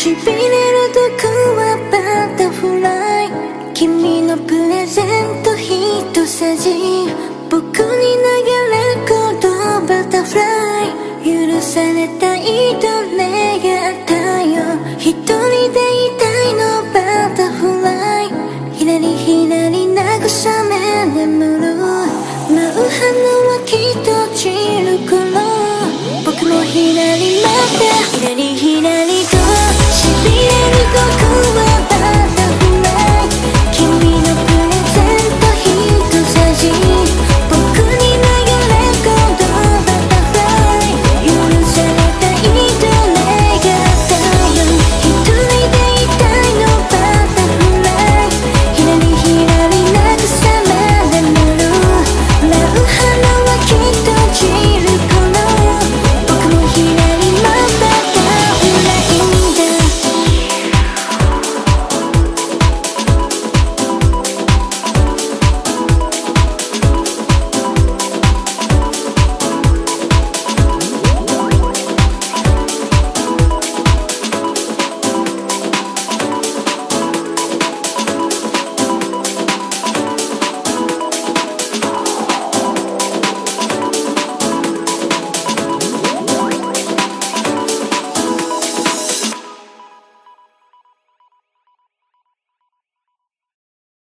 しびれるとはバタフライ。君のプレゼント一さじ。僕に投げることバタフライ。許されたい